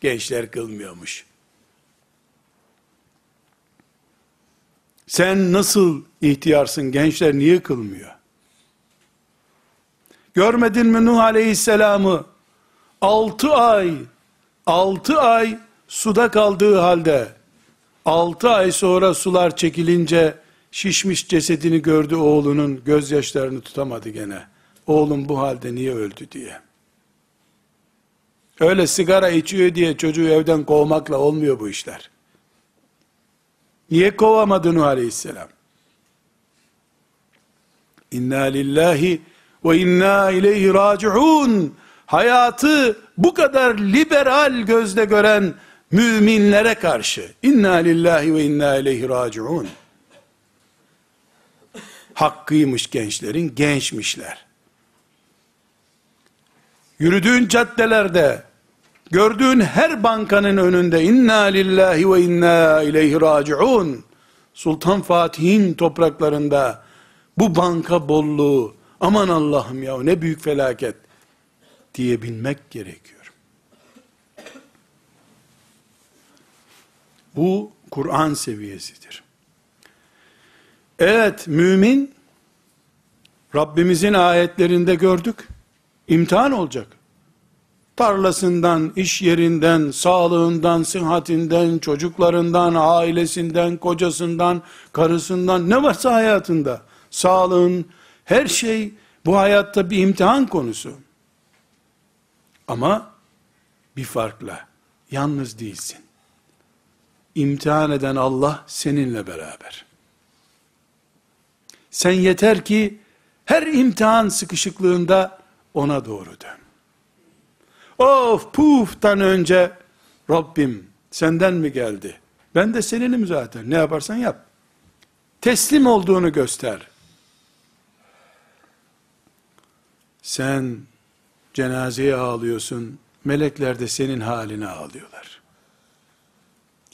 Gençler kılmıyormuş. Sen nasıl ihtiyarsın gençler niye kılmıyor? Görmedin mi Nuh Aleyhisselam'ı? Altı ay, altı ay suda kaldığı halde, altı ay sonra sular çekilince, şişmiş cesedini gördü oğlunun, gözyaşlarını tutamadı gene. Oğlum bu halde niye öldü diye. Öyle sigara içiyor diye çocuğu evden kovmakla olmuyor bu işler. Niye kovamadı Nuh Aleyhisselam? İnna lillahi ve inna ileyhi raciun. Hayatı bu kadar liberal gözle gören müminlere karşı inna lillahi ve inna ileyhi raciun. Hakkıymış gençlerin, gençmişler. Yürüdüğün caddelerde gördüğün her bankanın önünde inna lillahi ve inna ileyhi raciun Sultan Fatih'in topraklarında bu banka bolluğu aman Allah'ım ya ne büyük felaket diyebilmek gerekiyor. Bu Kur'an seviyesidir. Evet mümin Rabbimizin ayetlerinde gördük. imtihan olacak. Tarlasından, iş yerinden, sağlığından, sıhhatinden, çocuklarından, ailesinden, kocasından, karısından ne varsa hayatında. Sağlığın, her şey bu hayatta bir imtihan konusu. Ama bir farkla yalnız değilsin. İmtihan eden Allah seninle beraber. Sen yeter ki her imtihan sıkışıklığında ona doğru dön. Of puftan önce Rabbim senden mi geldi? Ben de seninim zaten. Ne yaparsan yap. Teslim olduğunu göster. Sen cenazeye ağlıyorsun. Melekler de senin haline ağlıyorlar.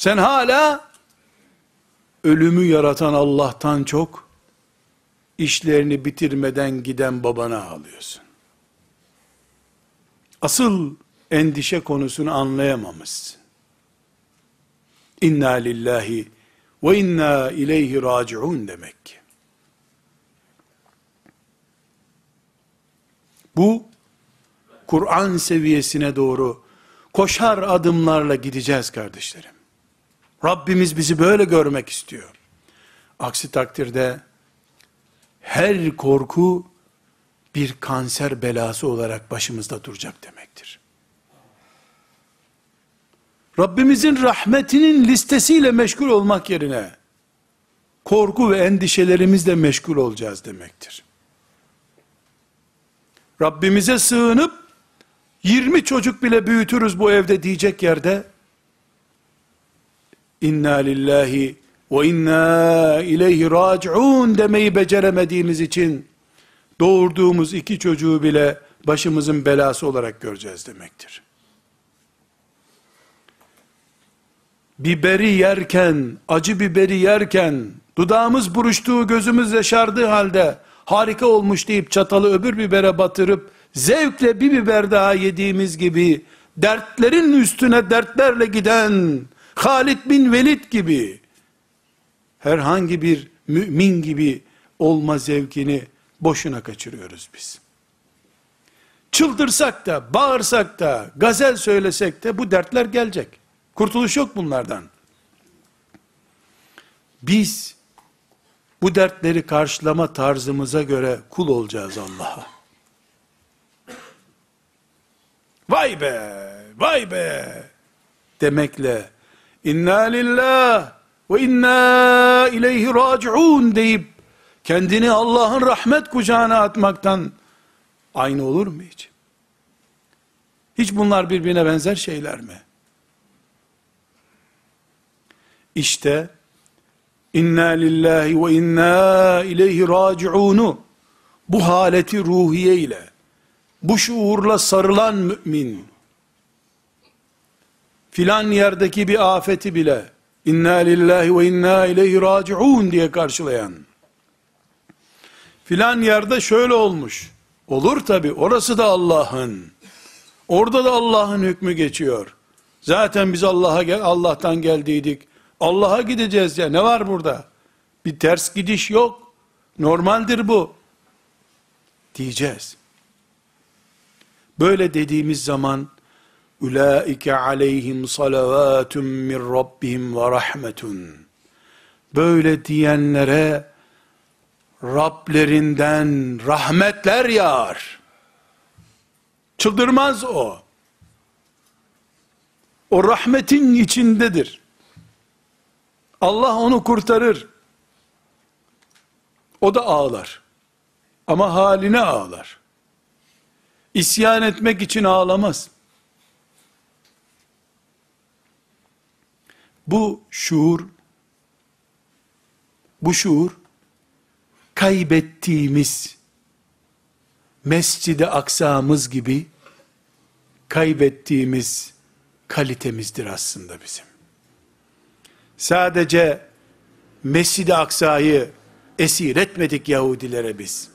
Sen hala ölümü yaratan Allah'tan çok işlerini bitirmeden giden babana ağlıyorsun. Asıl endişe konusunu anlayamamışsın. İnna lillahi ve inna ileyhi raciun demek ki. Bu Kur'an seviyesine doğru koşar adımlarla gideceğiz kardeşlerim. Rabbimiz bizi böyle görmek istiyor. Aksi takdirde her korku bir kanser belası olarak başımızda duracak demektir. Rabbimizin rahmetinin listesiyle meşgul olmak yerine korku ve endişelerimizle meşgul olacağız demektir. Rabbimize sığınıp 20 çocuk bile büyütürüz bu evde diyecek yerde inna lillahi ve inna ileyhi raciun demeyi beceremediğimiz için doğurduğumuz iki çocuğu bile başımızın belası olarak göreceğiz demektir. Biberi yerken, acı biberi yerken, dudağımız buruştuğu, gözümüz yaşardığı halde, harika olmuş deyip çatalı öbür bibere batırıp, zevkle bir biber daha yediğimiz gibi, dertlerin üstüne dertlerle giden, Halid bin Velid gibi, herhangi bir mümin gibi olma zevkini boşuna kaçırıyoruz biz. Çıldırsak da, bağırsak da, gazel söylesek de bu dertler gelecek. Kurtuluş yok bunlardan. Biz bu dertleri karşılama tarzımıza göre kul olacağız Allah'a. Vay be, vay be demekle inna lillah ve inna ileyhi raciun deyip kendini Allah'ın rahmet kucağına atmaktan aynı olur mu hiç? Hiç bunlar birbirine benzer şeyler mi? İşte inna lillahi ve inna ileyhi raciunu bu haleti ruhiye ile bu şuurla sarılan mümin filan yerdeki bir afeti bile inna lillahi ve inna ileyhi raciun diye karşılayan filan yerde şöyle olmuş. Olur tabi orası da Allah'ın. Orada da Allah'ın hükmü geçiyor. Zaten biz Allah'a Allah'tan geldiydik. Allah'a gideceğiz ya. Ne var burada? Bir ters gidiş yok. Normaldir bu. Diyeceğiz. Böyle dediğimiz zaman ulaike aleyhim salavatun min rabbihim ve rahmetun. Böyle diyenlere Rablerinden rahmetler yağar. Çıldırmaz o. O rahmetin içindedir. Allah onu kurtarır. O da ağlar. Ama haline ağlar. İsyan etmek için ağlamaz. Bu şuur, bu şuur, kaybettiğimiz Mescid-i Aksa'mız gibi kaybettiğimiz kalitemizdir aslında bizim. Sadece Mescid-i Aksa'yı esir etmedik Yahudilere biz.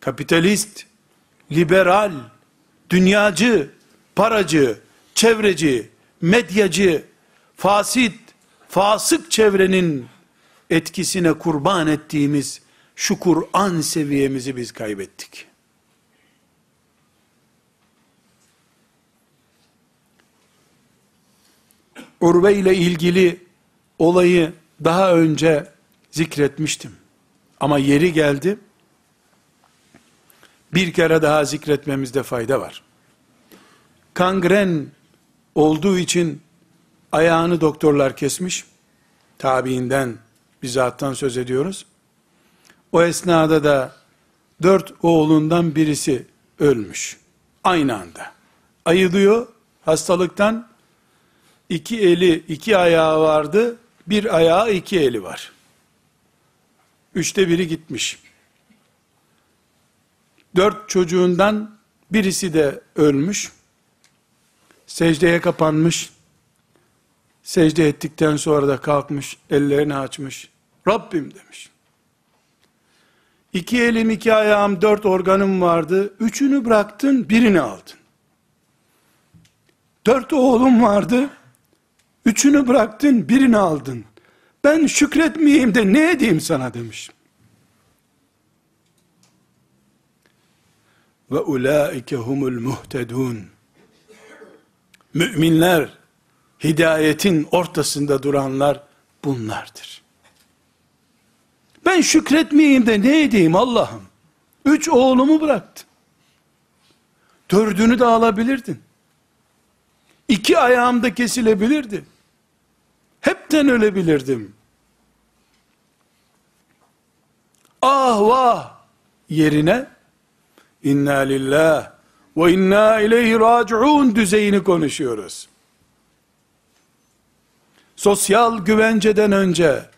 Kapitalist, liberal, dünyacı, paracı, çevreci, medyacı, fasit, fasık çevrenin etkisine kurban ettiğimiz şu Kur'an seviyemizi biz kaybettik. Urve ile ilgili olayı daha önce zikretmiştim. Ama yeri geldi. Bir kere daha zikretmemizde fayda var. Kangren olduğu için ayağını doktorlar kesmiş. Tabiinden, bizattan söz ediyoruz. O esnada da dört oğlundan birisi ölmüş. Aynı anda. Ayılıyor hastalıktan. iki eli, iki ayağı vardı. Bir ayağı, iki eli var. Üçte biri gitmiş. Dört çocuğundan birisi de ölmüş. Secdeye kapanmış. Secde ettikten sonra da kalkmış, ellerini açmış. Rabbim demiş. İki elim, iki ayağım, dört organım vardı. Üçünü bıraktın, birini aldın. Dört oğlum vardı. Üçünü bıraktın, birini aldın. Ben şükretmeyeyim de ne edeyim sana demiş. Ve ulaike humul muhtedun. Müminler, hidayetin ortasında duranlar bunlardır. Ben şükretmeyeyim de ne edeyim Allah'ım? Üç oğlumu bıraktın. Dördünü de alabilirdin. İki ayağım da kesilebilirdi. Hepten ölebilirdim. Ah vah yerine inna lillah ve inna ileyhi raciun düzeyini konuşuyoruz. Sosyal güvenceden önce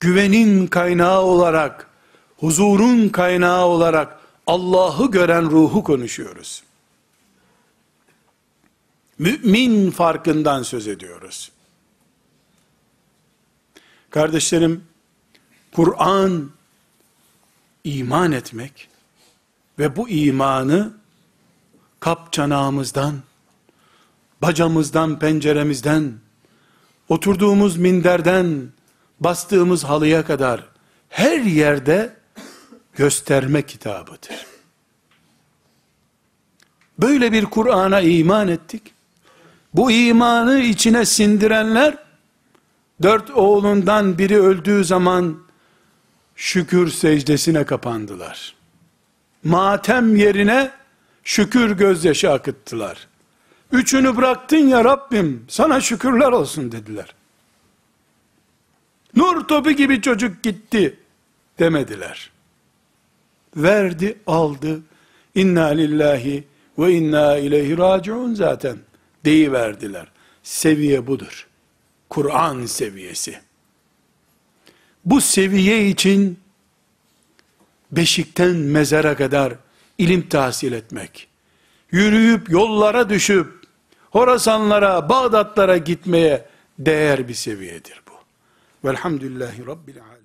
güvenin kaynağı olarak, huzurun kaynağı olarak Allah'ı gören ruhu konuşuyoruz. Mümin farkından söz ediyoruz. Kardeşlerim, Kur'an iman etmek ve bu imanı kap çanağımızdan, bacamızdan, penceremizden, oturduğumuz minderden, bastığımız halıya kadar her yerde gösterme kitabıdır. Böyle bir Kur'an'a iman ettik. Bu imanı içine sindirenler, dört oğlundan biri öldüğü zaman, şükür secdesine kapandılar. Matem yerine, şükür gözyaşı akıttılar. Üçünü bıraktın ya Rabbim, sana şükürler olsun dediler. Nur topu gibi çocuk gitti demediler. Verdi, aldı. İnna lillahi ve inna ileyhi raciun zaten deyiverdiler. Seviye budur. Kur'an seviyesi. Bu seviye için beşikten mezara kadar ilim tahsil etmek, yürüyüp yollara düşüp Horasanlara, Bağdatlara gitmeye değer bir seviyedir bu. Velhamdülillahi Rabbil Alem.